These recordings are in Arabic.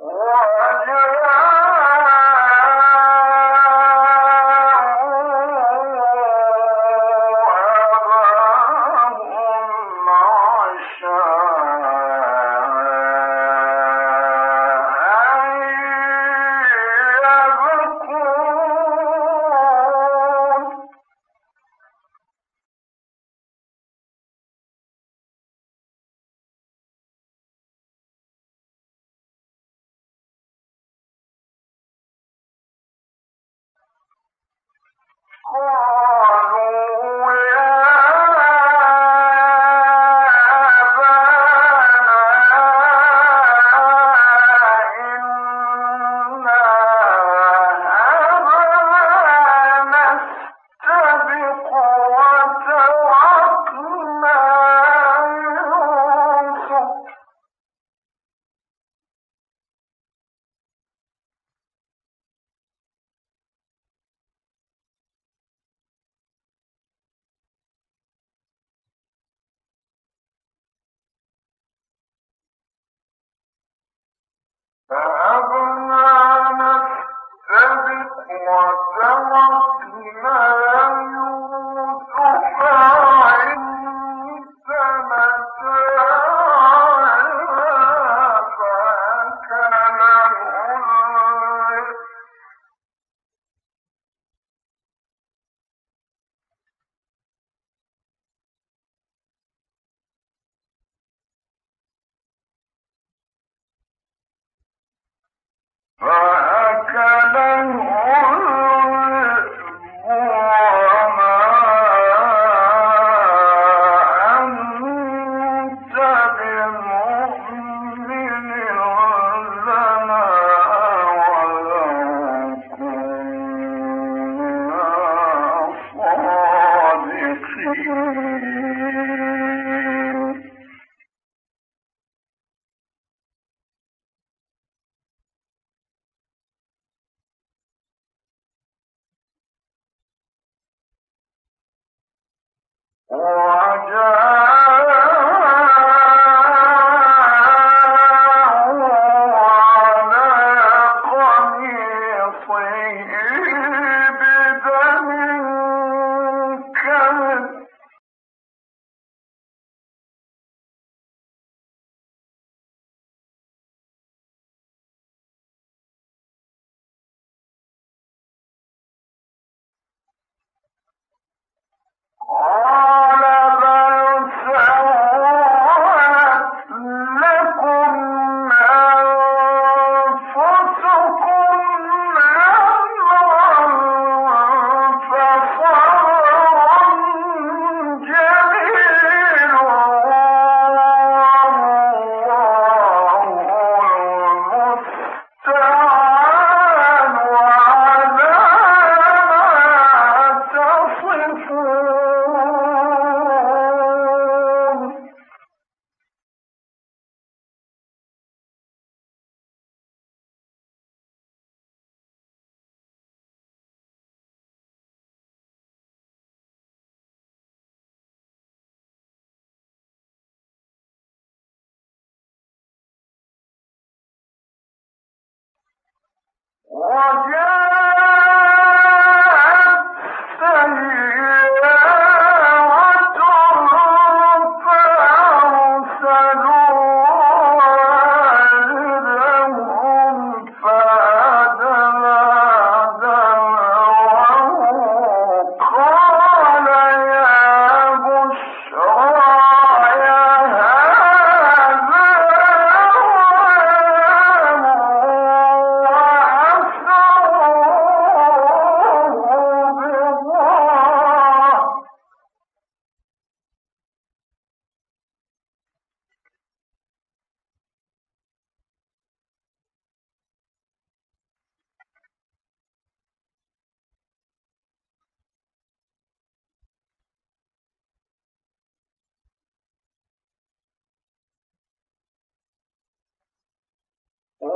or وجاء وجاء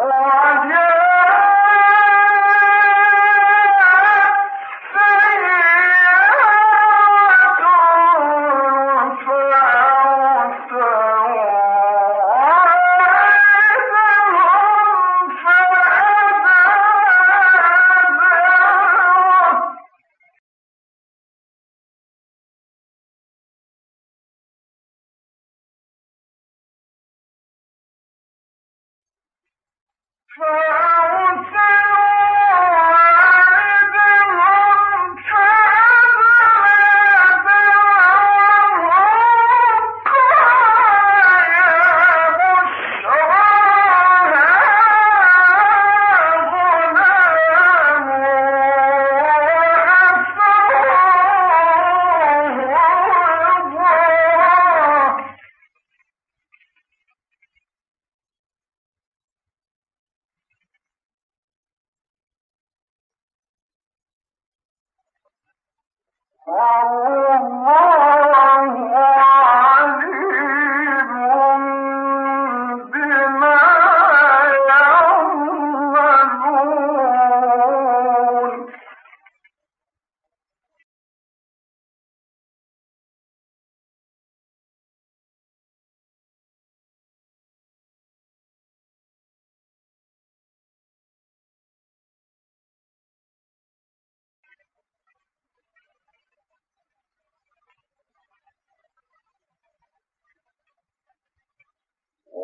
Oh, yeah.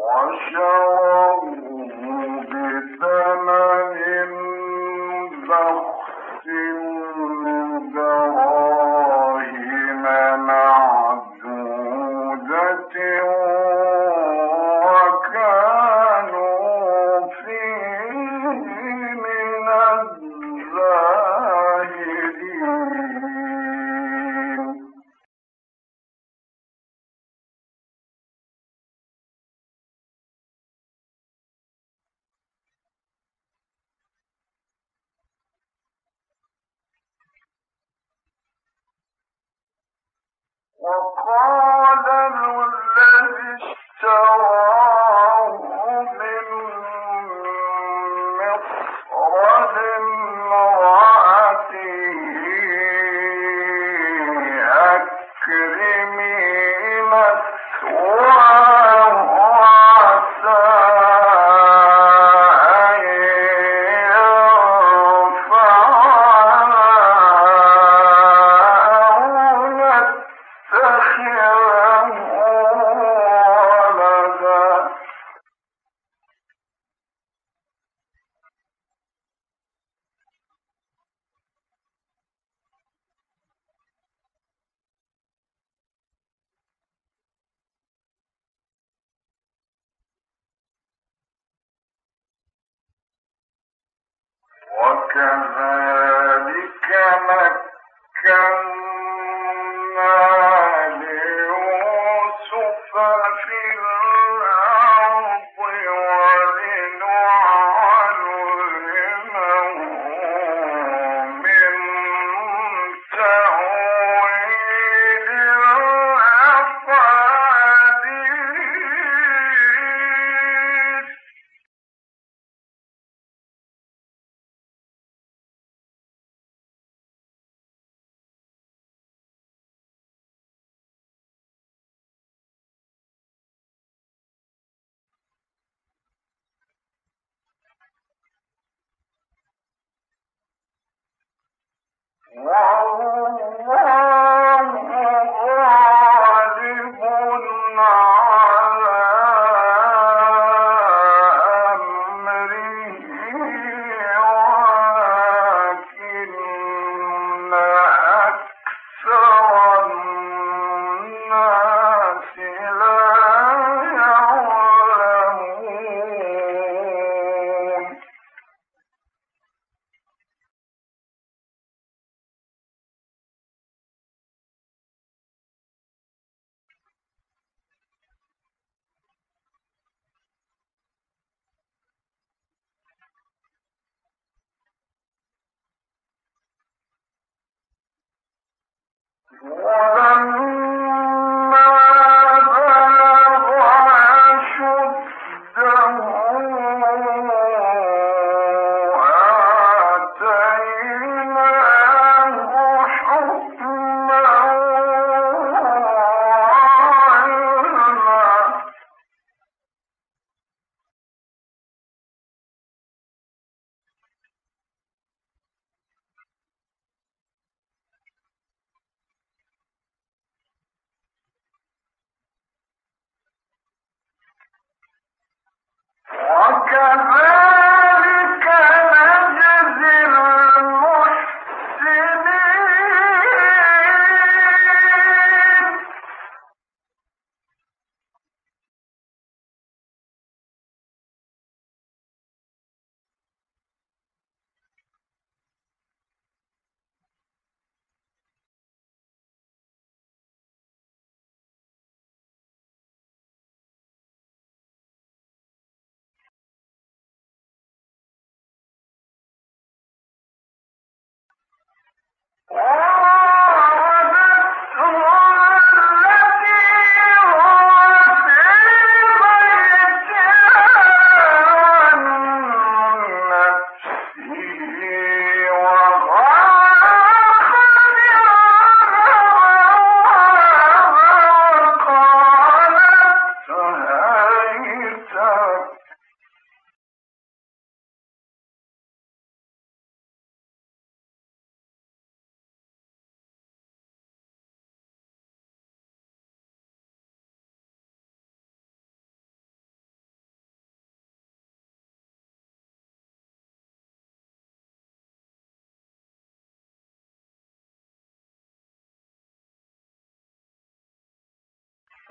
وشروه بثمن وقال الذي اشتراه كذا Right.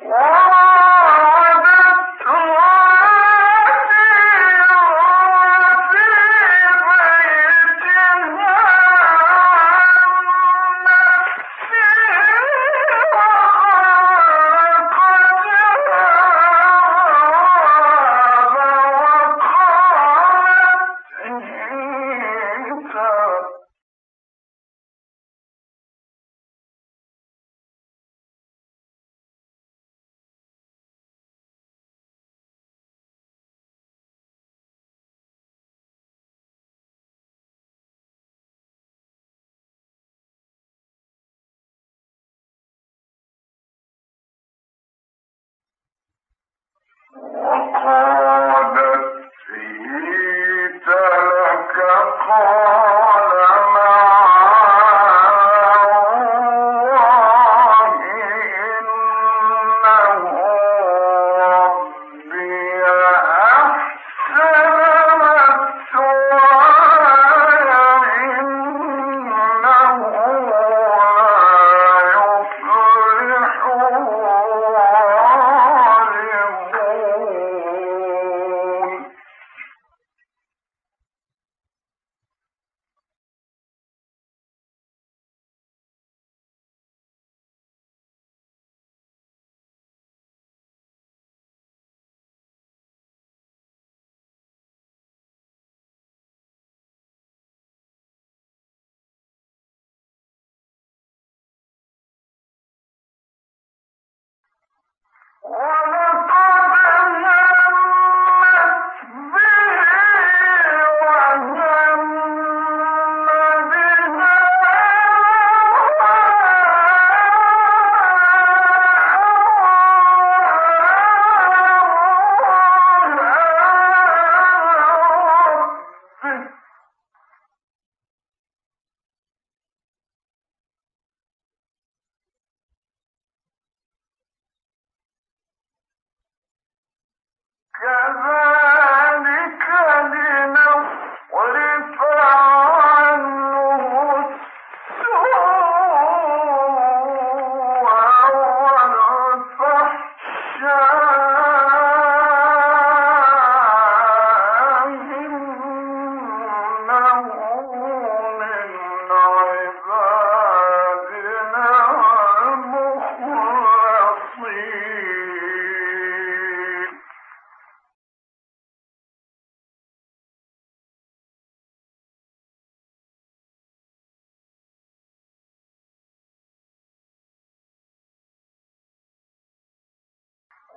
Oh! قالت هي لك قال وقال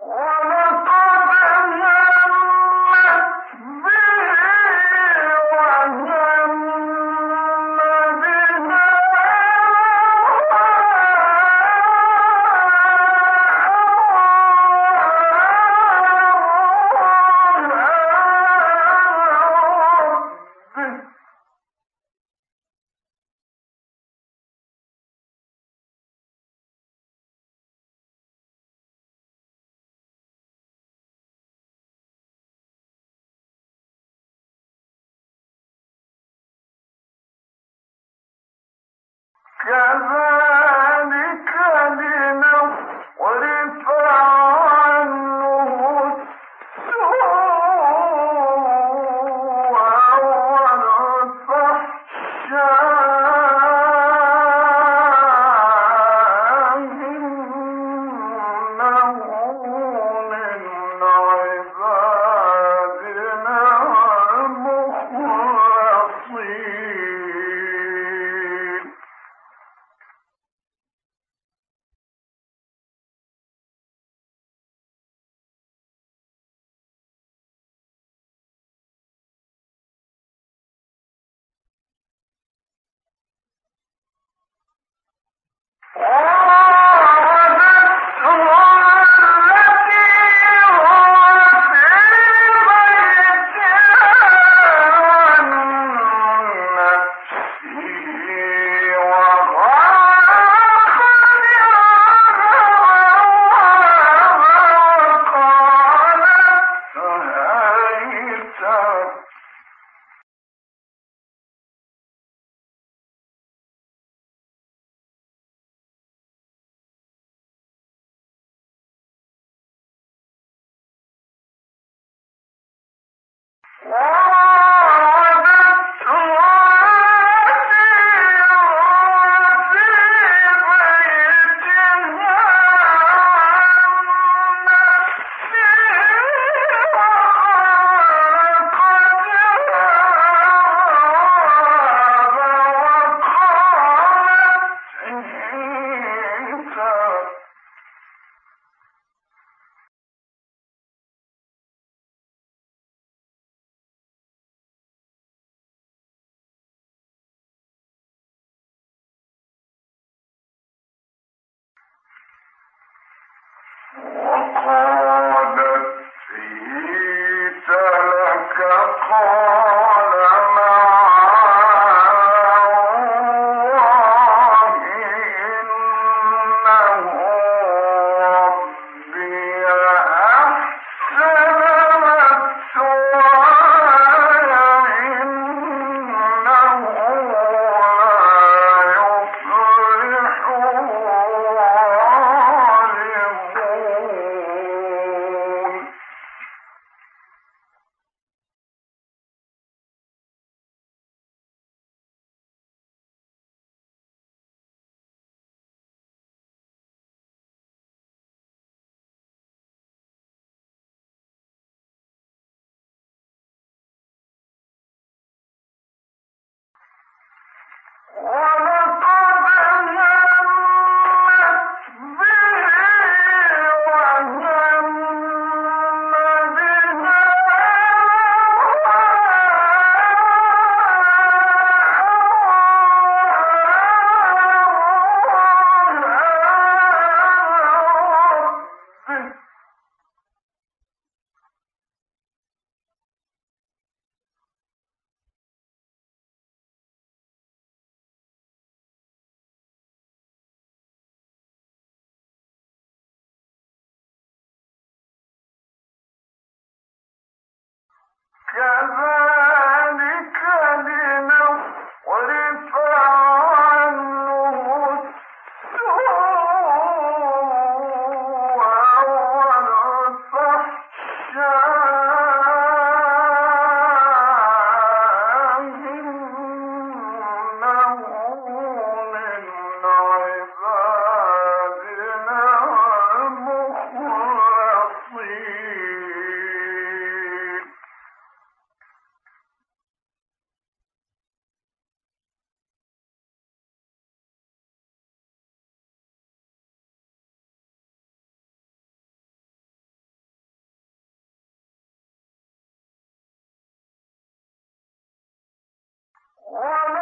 Oh, كذلك لنفسه Yeah. Yeah. home. ¡Oh, no! all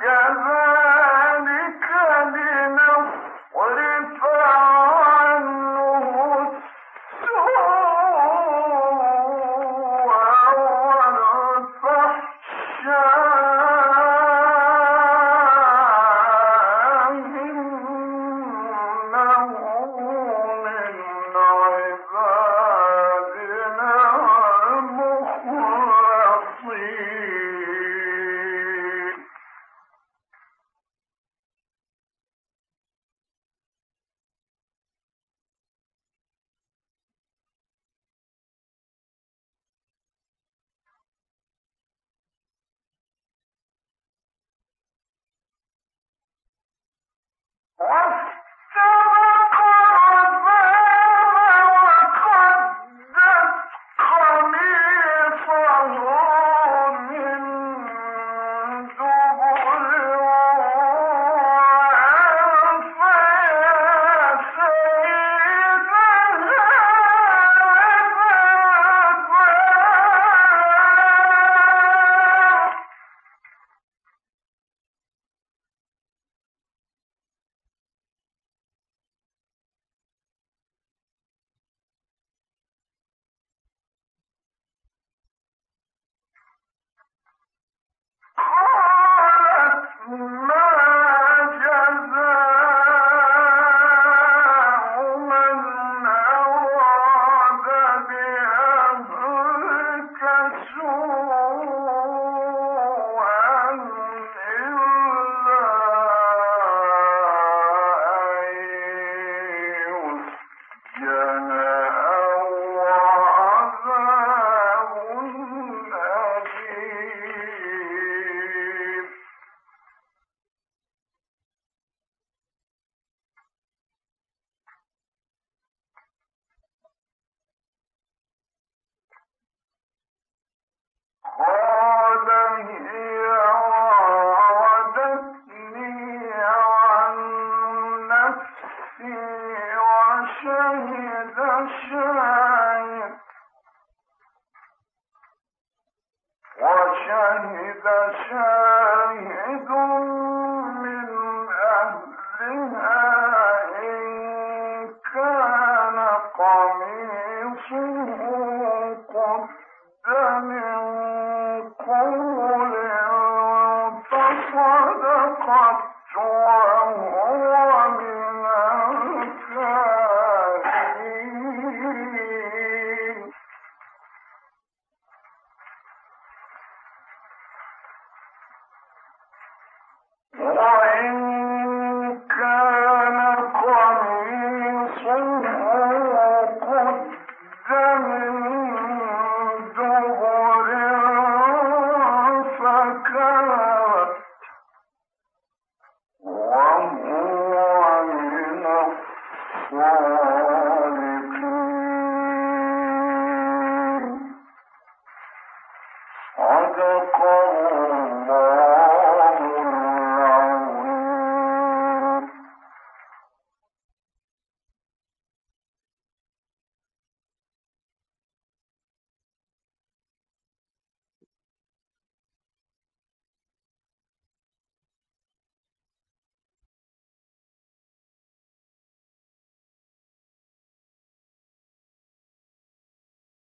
كذلك the sun.